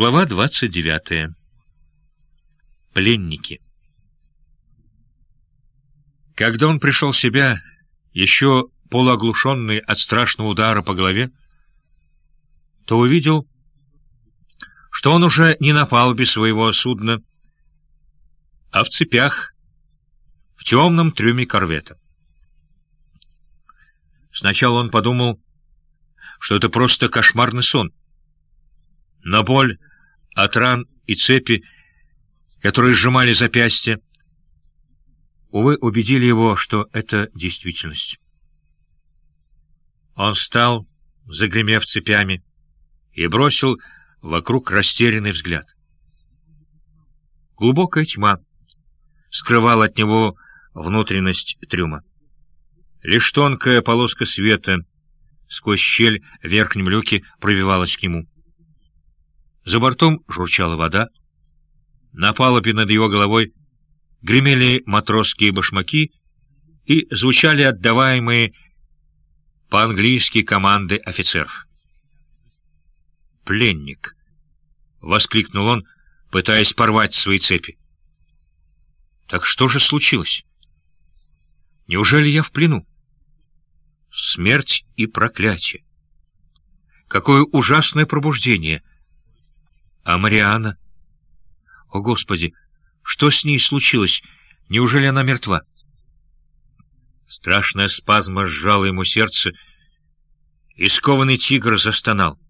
Глава 29. Пленники. Когда он пришел в себя, еще полуоглушенный от страшного удара по голове, то увидел, что он уже не на палубе своего судна, а в цепях, в темном трюме корвета. Сначала он подумал, что это просто кошмарный сон — но боль от ран и цепи, которые сжимали запястья, увы, убедили его, что это действительность. Он встал, загремев цепями, и бросил вокруг растерянный взгляд. Глубокая тьма скрывала от него внутренность трюма. Лишь тонкая полоска света сквозь щель в верхнем люке пробивалась к нему. За бортом журчала вода. На палубе над его головой гремели матросские башмаки и звучали отдаваемые по-английски команды офицеров. «Пленник!» — воскликнул он, пытаясь порвать свои цепи. «Так что же случилось? Неужели я в плену? Смерть и проклятие! Какое ужасное пробуждение!» А Мариана? О, Господи! Что с ней случилось? Неужели она мертва? Страшная спазма сжала ему сердце, и скованный тигр застонал.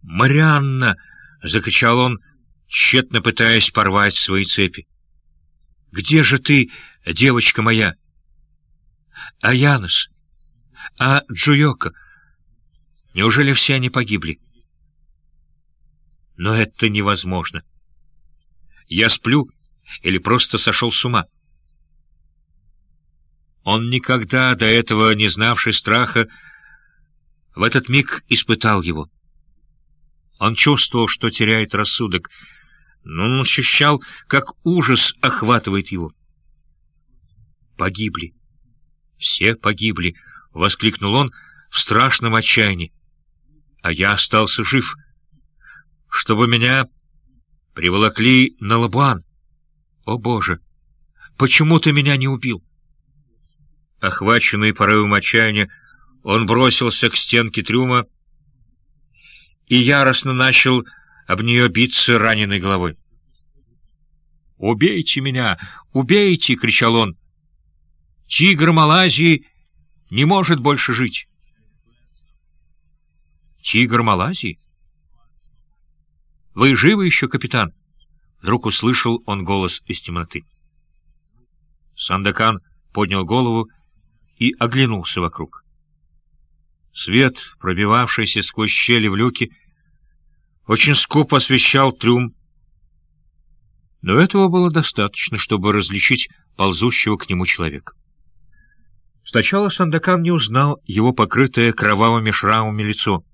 «Марианна!» — закричал он, тщетно пытаясь порвать свои цепи. «Где же ты, девочка моя?» «А Янос? А Джуйока? Неужели все они погибли?» Но это невозможно. Я сплю или просто сошел с ума. Он никогда до этого не знавший страха в этот миг испытал его. Он чувствовал, что теряет рассудок, но он ощущал, как ужас охватывает его. «Погибли! Все погибли!» — воскликнул он в страшном отчаянии. «А я остался жив!» Чтобы меня приволокли на Лабуан. О, Боже! Почему ты меня не убил? Охваченный порывом отчаяния, он бросился к стенке трюма и яростно начал об нее биться раненой головой. «Убейте меня! Убейте!» — кричал он. «Тигр Малайзии не может больше жить!» «Тигр Малайзии?» «Вы живы еще, капитан?» Вдруг услышал он голос из темноты. Сандакан поднял голову и оглянулся вокруг. Свет, пробивавшийся сквозь щели в люке, очень скупо освещал трюм, но этого было достаточно, чтобы различить ползущего к нему человека. Сначала Сандакан не узнал его покрытое кровавыми шрамами лицо,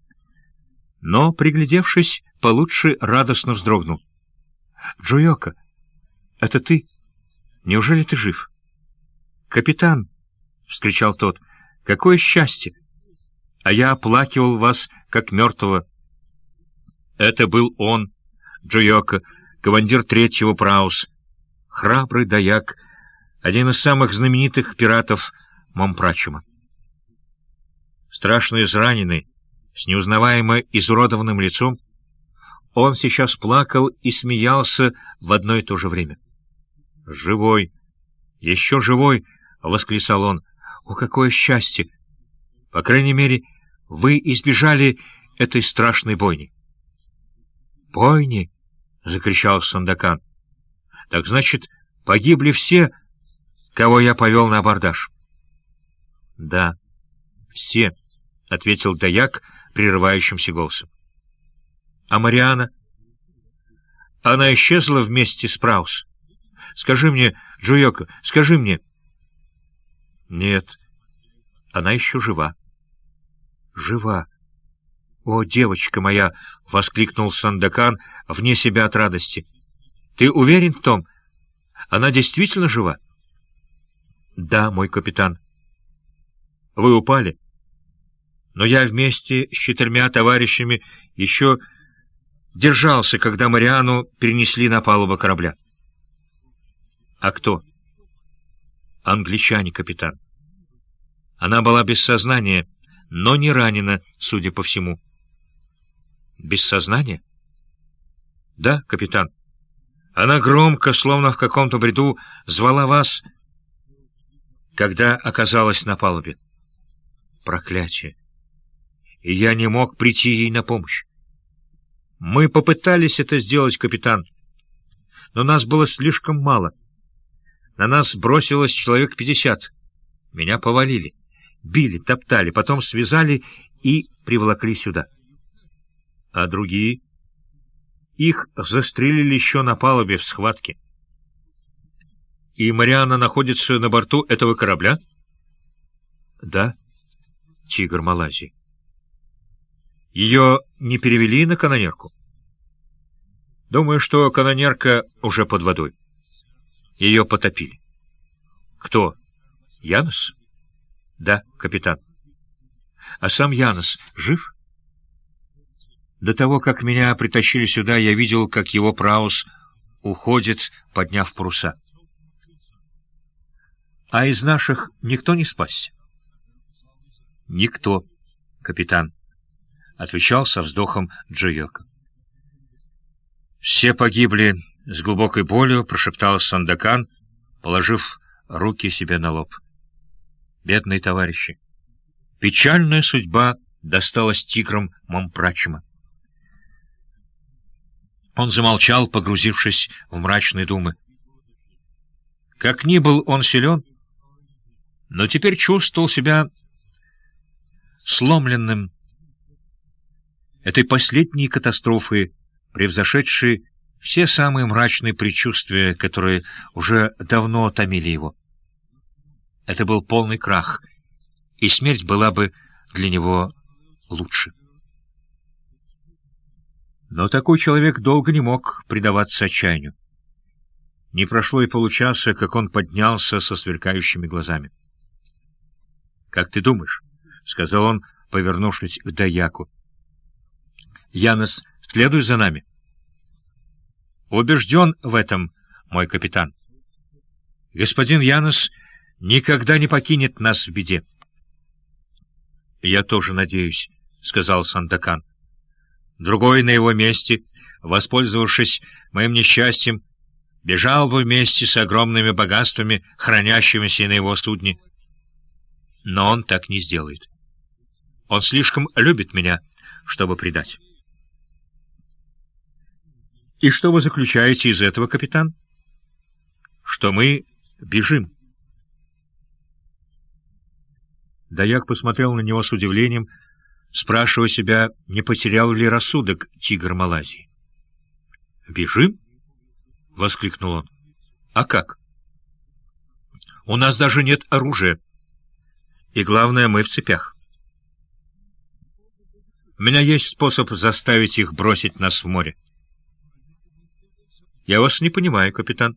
но, приглядевшись, получше радостно вздрогнул. — Джуйока, это ты? Неужели ты жив? — Капитан! — вскричал тот. — Какое счастье! А я оплакивал вас, как мертвого. Это был он, Джуйока, командир третьего Праус, храбрый даяк, один из самых знаменитых пиратов Мампрачума. Страшно израненный, с неузнаваемо изуродованным лицом, он сейчас плакал и смеялся в одно и то же время. «Живой! Еще живой!» — восклицал он. «О, какое счастье! По крайней мере, вы избежали этой страшной бойни». «Бойни?» — закричал Сандакан. «Так значит, погибли все, кого я повел на абордаж?» «Да, все», — ответил Даяк прерывающимся голосом. А Мариана? Она исчезла вместе с Праус. Скажи мне, Джуйоко, скажи мне. Нет, она еще жива. Жива. «О, девочка моя!» — воскликнул Сандакан вне себя от радости. «Ты уверен в том? Она действительно жива?» «Да, мой капитан». «Вы упали?» «Но я вместе с четырьмя товарищами еще держался, когда Мариану перенесли на палубу корабля. А кто? Англичане, капитан. Она была без сознания, но не ранена, судя по всему. Без сознания? Да, капитан. Она громко, словно в каком-то бреду, звала вас, когда оказалась на палубе. Проклятие! И я не мог прийти ей на помощь. Мы попытались это сделать, капитан, но нас было слишком мало. На нас бросилось человек пятьдесят. Меня повалили, били, топтали, потом связали и приволокли сюда. А другие? Их застрелили еще на палубе в схватке. И Мариана находится на борту этого корабля? Да, тигр Малайзии. Ее не перевели на канонерку? Думаю, что канонерка уже под водой. Ее потопили. Кто? Янос? Да, капитан. А сам Янос жив? До того, как меня притащили сюда, я видел, как его праус уходит, подняв паруса. А из наших никто не спасся? Никто, капитан, — отвечал со вздохом Джойока. Все погибли с глубокой болью, прошептал Сандакан, положив руки себе на лоб. Бедные товарищи! Печальная судьба досталась тиграм Мампрачима. Он замолчал, погрузившись в мрачные думы. Как ни был он силен, но теперь чувствовал себя сломленным этой последней катастрофы, превзошедшей все самые мрачные предчувствия, которые уже давно томили его. Это был полный крах, и смерть была бы для него лучше. Но такой человек долго не мог предаваться отчаянию. Не прошло и получаса, как он поднялся со сверкающими глазами. — Как ты думаешь? — сказал он, повернувшись к Даяку. — Янос, следуй за нами. — Убежден в этом, мой капитан. Господин Янос никогда не покинет нас в беде. — Я тоже надеюсь, — сказал Сандакан. Другой на его месте, воспользовавшись моим несчастьем, бежал бы вместе с огромными богатствами, хранящимися на его судне. Но он так не сделает. Он слишком любит меня, чтобы предать. И что вы заключаете из этого, капитан? Что мы бежим. Даяк посмотрел на него с удивлением, спрашивая себя, не потерял ли рассудок тигр Малайзии. «Бежим?» — воскликнул он. «А как?» «У нас даже нет оружия. И главное, мы в цепях. У меня есть способ заставить их бросить нас в море». «Я вас не понимаю, капитан.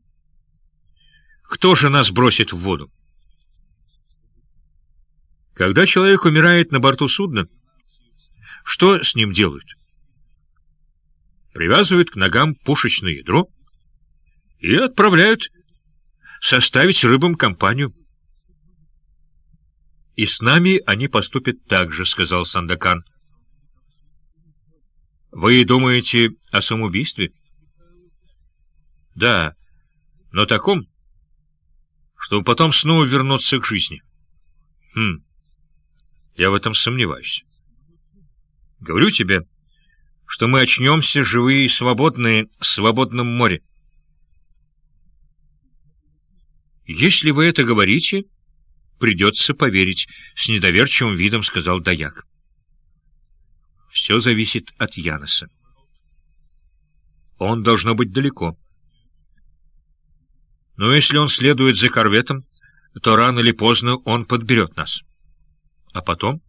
Кто же нас бросит в воду?» Когда человек умирает на борту судна, что с ним делают? Привязывают к ногам пушечное ядро и отправляют составить рыбам компанию. «И с нами они поступят так же», — сказал Сандакан. «Вы думаете о самоубийстве?» «Да, но таком, чтобы потом снова вернуться к жизни». «Хм, я в этом сомневаюсь». Говорю тебе, что мы очнемся живые и свободные в свободном море. Если вы это говорите, придется поверить, — с недоверчивым видом сказал Даяк. Все зависит от Яноса. Он должно быть далеко. Но если он следует за корветом, то рано или поздно он подберет нас. А потом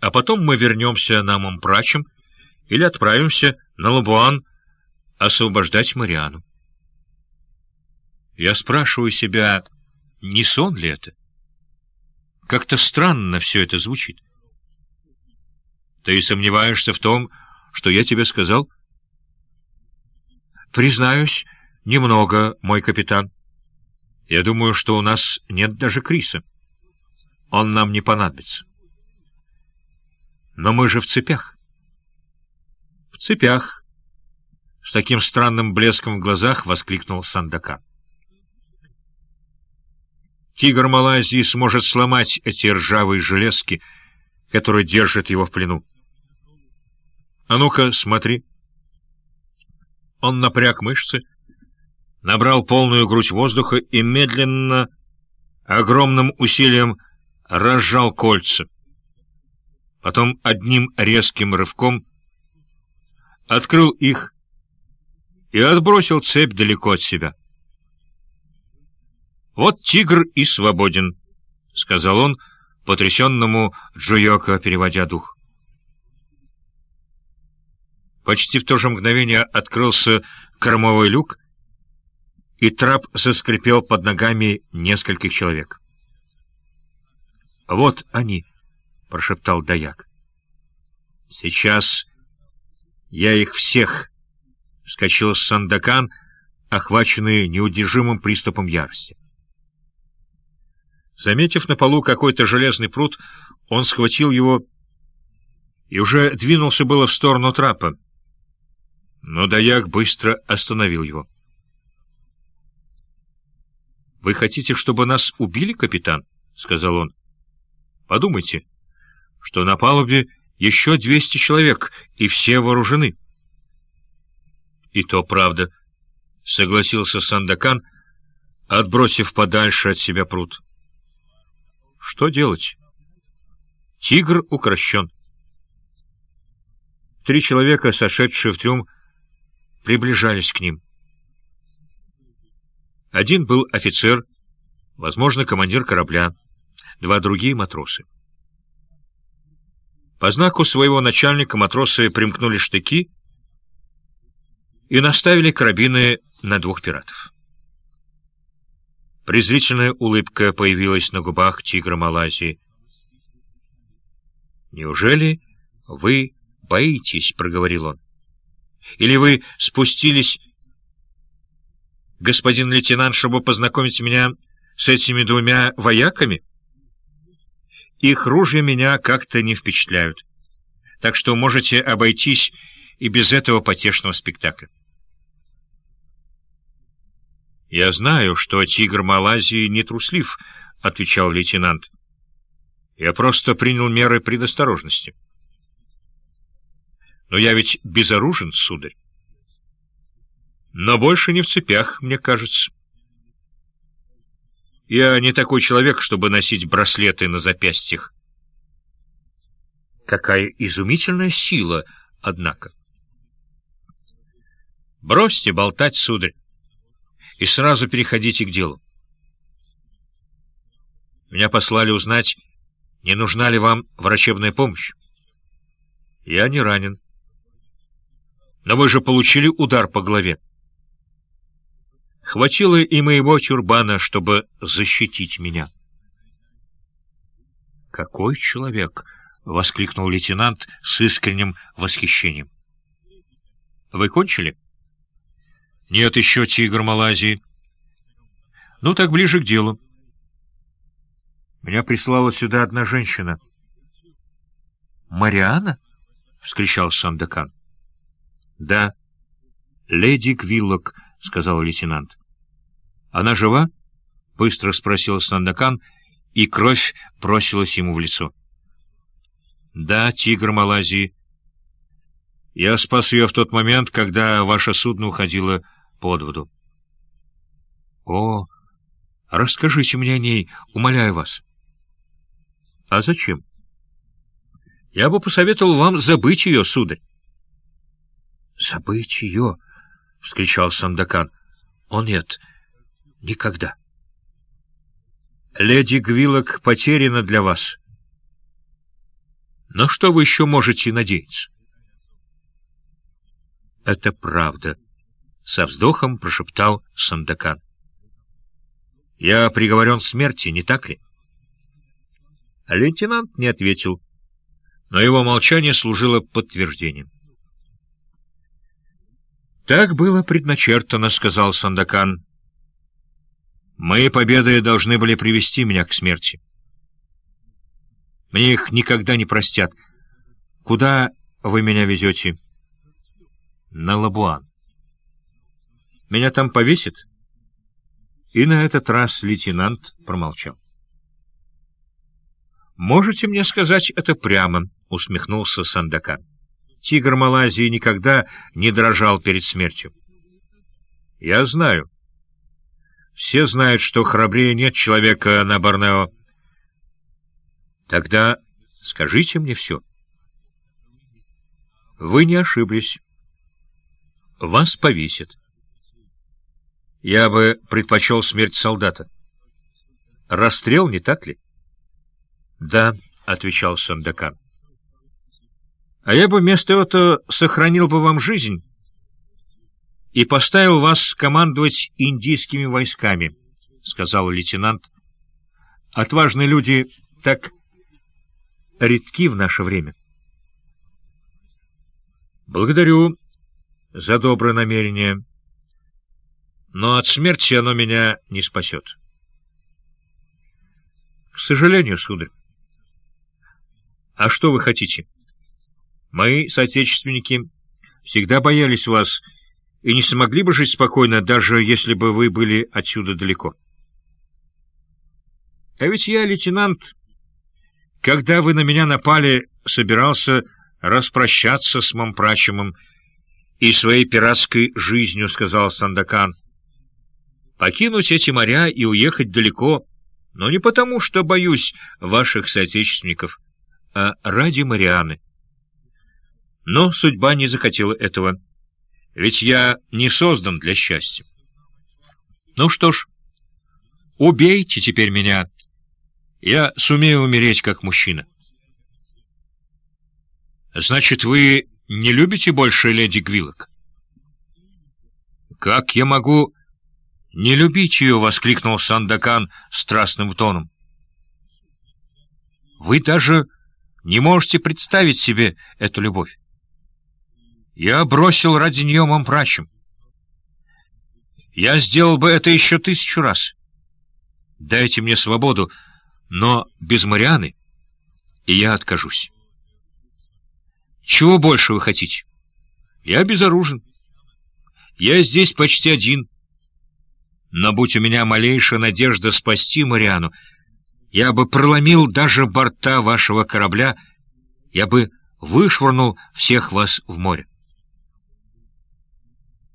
а потом мы вернемся на Мампрачем или отправимся на Лабуан освобождать Мариану. Я спрашиваю себя, не сон ли это? Как-то странно все это звучит. Ты сомневаешься в том, что я тебе сказал? Признаюсь, немного, мой капитан. Я думаю, что у нас нет даже Криса. Он нам не понадобится. Но мы же в цепях. В цепях. С таким странным блеском в глазах воскликнул Сандака. Тигр Малайзии сможет сломать эти ржавые железки, которые держат его в плену. А ну-ка, смотри. Он напряг мышцы, набрал полную грудь воздуха и медленно, огромным усилием разжал кольца. Потом одним резким рывком открыл их и отбросил цепь далеко от себя. «Вот тигр и свободен», — сказал он, потрясенному Джуйоко, переводя дух. Почти в то же мгновение открылся кормовой люк, и трап заскрипел под ногами нескольких человек. «Вот они», — прошептал Даяк. «Сейчас я их всех», — вскочил Сандакан, охваченный неудержимым приступом ярости. Заметив на полу какой-то железный пруд, он схватил его и уже двинулся было в сторону трапа но Даяк быстро остановил его. «Вы хотите, чтобы нас убили, капитан?» — сказал он. «Подумайте, что на палубе еще двести человек, и все вооружены». «И то правда», — согласился Сандакан, отбросив подальше от себя пруд. «Что делать?» «Тигр укращен». Три человека, сошедшие в трюм, приближались к ним. Один был офицер, возможно, командир корабля, два другие — матросы. По знаку своего начальника матросы примкнули штыки и наставили карабины на двух пиратов. Презрительная улыбка появилась на губах тигра Малайзии. «Неужели вы боитесь?» — проговорил он. Или вы спустились, господин лейтенант, чтобы познакомить меня с этими двумя вояками? Их ружья меня как-то не впечатляют, так что можете обойтись и без этого потешного спектакля. «Я знаю, что тигр Малайзии не труслив», — отвечал лейтенант. «Я просто принял меры предосторожности». Но я ведь безоружен, сударь. Но больше не в цепях, мне кажется. Я не такой человек, чтобы носить браслеты на запястьях. Какая изумительная сила, однако. Бросьте болтать, сударь, и сразу переходите к делу. Меня послали узнать, не нужна ли вам врачебная помощь. Я не ранен. Но вы же получили удар по голове. Хватило и моего тюрбана, чтобы защитить меня. «Какой человек!» — воскликнул лейтенант с искренним восхищением. «Вы кончили?» «Нет еще, тигр Малайзии». «Ну, так ближе к делу». Меня прислала сюда одна женщина. «Мариана?» — вскричал Сандакан. «Да». «Леди Квиллок», — сказал лейтенант. «Она жива?» — быстро спросил Сандакан, и кровь бросилась ему в лицо. «Да, тигр Малайзии. Я спас ее в тот момент, когда ваше судно уходило под воду». «О, расскажите мне о ней, умоляю вас». «А зачем?» «Я бы посоветовал вам забыть ее, сударь. «Забыть ее!» — вскричал Сандакан. «О нет, никогда!» «Леди Гвилок потеряна для вас. Но что вы еще можете надеяться?» «Это правда», — со вздохом прошептал Сандакан. «Я приговорен к смерти, не так ли?» Лейтенант не ответил, но его молчание служило подтверждением. «Так было предначертано», — сказал Сандакан. «Мои победы должны были привести меня к смерти. Мне их никогда не простят. Куда вы меня везете?» «На Лабуан». «Меня там повесят?» И на этот раз лейтенант промолчал. «Можете мне сказать это прямо?» — усмехнулся Сандакан. «Тигр Малайзии никогда не дрожал перед смертью». «Я знаю. Все знают, что храбрее нет человека на Борнео. Тогда скажите мне все». «Вы не ошиблись. Вас повесят». Я бы предпочел смерть солдата. Расстрел, не так ли? — Да, — отвечал Сандакан. — А я бы вместо этого сохранил бы вам жизнь и поставил вас командовать индийскими войсками, — сказал лейтенант. — Отважные люди так редки в наше время. — Благодарю за доброе намерение, — но от смерти оно меня не спасет. К сожалению, сударь. А что вы хотите? Мои соотечественники всегда боялись вас и не смогли бы жить спокойно, даже если бы вы были отсюда далеко. А ведь я, лейтенант, когда вы на меня напали, собирался распрощаться с Мампрачемом и своей пиратской жизнью, — сказал Сандакан покинуть эти моря и уехать далеко, но не потому, что боюсь ваших соотечественников, а ради Марианы. Но судьба не захотела этого, ведь я не создан для счастья. Ну что ж, убейте теперь меня, я сумею умереть как мужчина. Значит, вы не любите больше леди Гвилок? Как я могу «Не любить ее!» — воскликнул Сандакан страстным тоном. «Вы даже не можете представить себе эту любовь. Я бросил ради нее мампрачем. Я сделал бы это еще тысячу раз. Дайте мне свободу, но без Марианы, и я откажусь. Чего больше вы хотите? Я безоружен. Я здесь почти один». Но будь у меня малейшая надежда спасти Мариану, я бы проломил даже борта вашего корабля, я бы вышвырнул всех вас в море.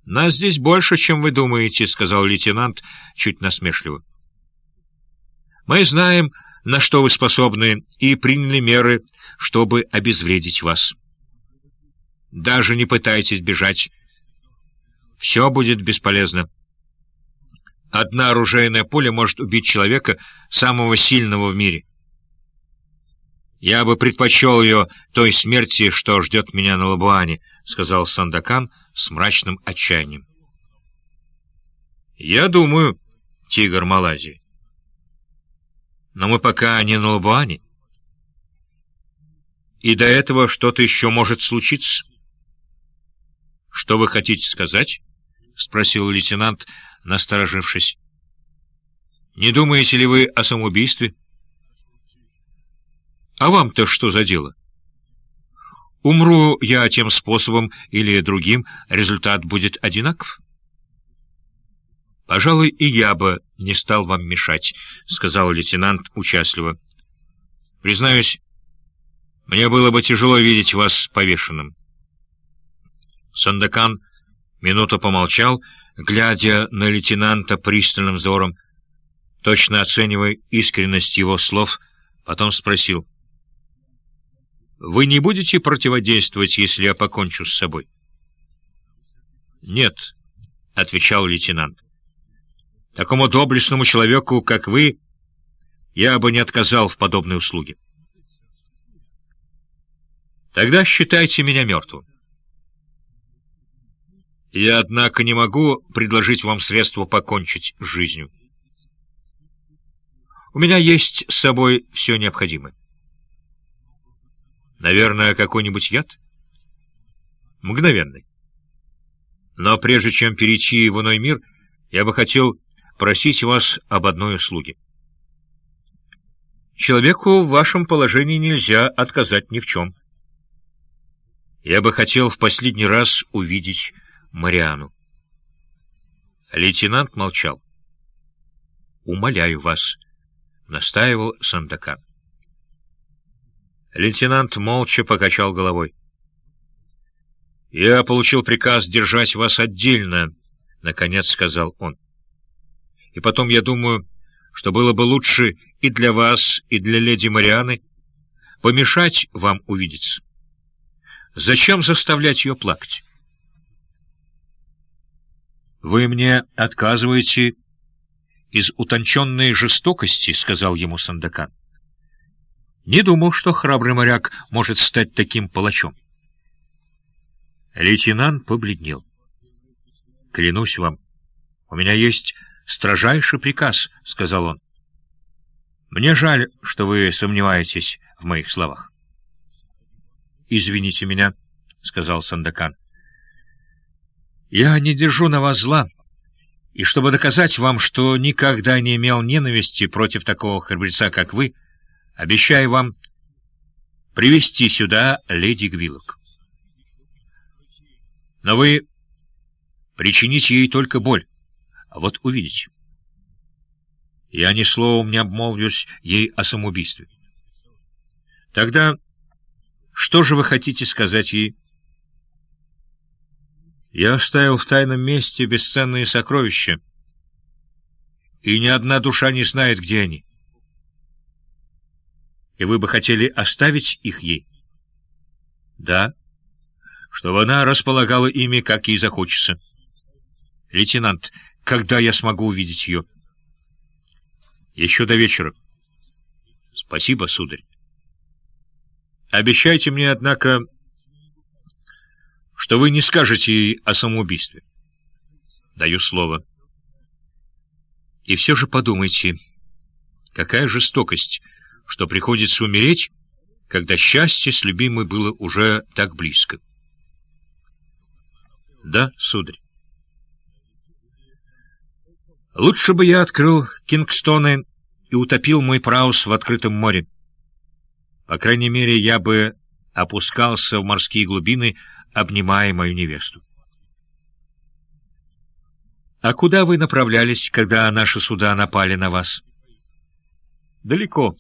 «Нас здесь больше, чем вы думаете», — сказал лейтенант чуть насмешливо. «Мы знаем, на что вы способны, и приняли меры, чтобы обезвредить вас. Даже не пытайтесь бежать. Все будет бесполезно». Одна оружейная пуля может убить человека, самого сильного в мире. «Я бы предпочел ее той смерти, что ждет меня на Лабуане», — сказал Сандакан с мрачным отчаянием. «Я думаю, тигр Малайзии. Но мы пока не на Лабуане. И до этого что-то еще может случиться». «Что вы хотите сказать?» — спросил лейтенант, насторожившись. «Не думаете ли вы о самоубийстве?» «А вам-то что за дело?» «Умру я тем способом или другим, результат будет одинаков». «Пожалуй, и я бы не стал вам мешать», — сказал лейтенант участливо. «Признаюсь, мне было бы тяжело видеть вас повешенным». Сандакан минуту помолчал, — глядя на лейтенанта пристальным взором, точно оценивая искренность его слов, потом спросил. «Вы не будете противодействовать, если я покончу с собой?» «Нет», — отвечал лейтенант. «Такому доблестному человеку, как вы, я бы не отказал в подобной услуге». «Тогда считайте меня мертвым». Я, однако, не могу предложить вам средства покончить жизнью. У меня есть с собой все необходимое. Наверное, какой-нибудь яд? Мгновенный. Но прежде чем перейти в иной мир, я бы хотел просить вас об одной услуге. Человеку в вашем положении нельзя отказать ни в чем. Я бы хотел в последний раз увидеть Мариану. Лейтенант молчал. «Умоляю вас», — настаивал Сандакан. Лейтенант молча покачал головой. «Я получил приказ держать вас отдельно», — наконец сказал он. «И потом, я думаю, что было бы лучше и для вас, и для леди Марианы помешать вам увидеться. Зачем заставлять ее плакать?» «Вы мне отказываете из утонченной жестокости», — сказал ему Сандакан. «Не думал, что храбрый моряк может стать таким палачом». Лейтенант побледнел. — Клянусь вам, у меня есть строжайший приказ, — сказал он. — Мне жаль, что вы сомневаетесь в моих словах. — Извините меня, — сказал Сандакан. — Я не держу на вас зла, и чтобы доказать вам, что никогда не имел ненависти против такого храбреца, как вы, обещаю вам привести сюда леди Гвилок. Но вы причините ей только боль. А вот увидите. Я ни словом не обмолвлюсь ей о самоубийстве. Тогда что же вы хотите сказать ей? Я оставил в тайном месте бесценные сокровища, и ни одна душа не знает, где они. И вы бы хотели оставить их ей? Да чтобы она располагала ими, как ей захочется. Лейтенант, когда я смогу увидеть ее? Еще до вечера. Спасибо, сударь. Обещайте мне, однако, что вы не скажете ей о самоубийстве. Даю слово. И все же подумайте, какая жестокость, что приходится умереть, когда счастье с любимой было уже так близко. Да, сударь. Лучше бы я открыл Кингстоны и утопил мой праус в открытом море. По крайней мере, я бы опускался в морские глубины, обнимая мою невесту. А куда вы направлялись, когда наши суда напали на вас? Далеко.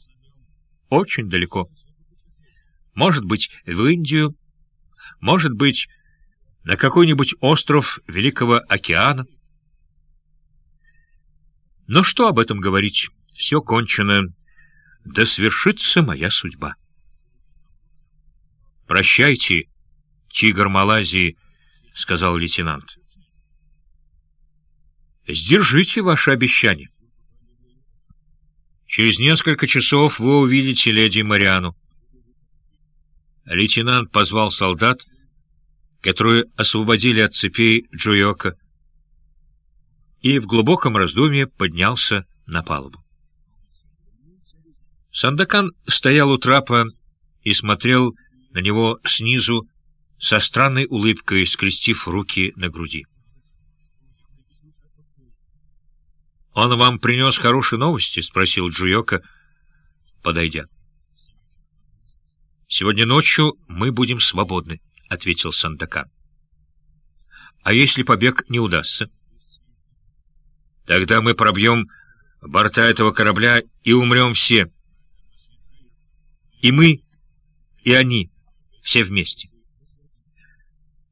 Очень далеко. Может быть, в Индию, может быть, на какой-нибудь остров Великого океана. Но что об этом говорить? Все кончено. Да свершится моя судьба. «Прощайте, тигр Малайзии», — сказал лейтенант. «Сдержите ваше обещание. Через несколько часов вы увидите леди Мариану». Лейтенант позвал солдат, — которую освободили от цепей Джуйока, и в глубоком раздумье поднялся на палубу. Сандакан стоял у трапа и смотрел на него снизу со странной улыбкой, скрестив руки на груди. «Он вам принес хорошие новости?» — спросил Джуйока, подойдя. «Сегодня ночью мы будем свободны». — ответил Сандакан. — А если побег не удастся? — Тогда мы пробьем борта этого корабля и умрем все. И мы, и они, все вместе.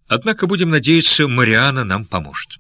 Однако, будем надеяться, Мариана нам поможет.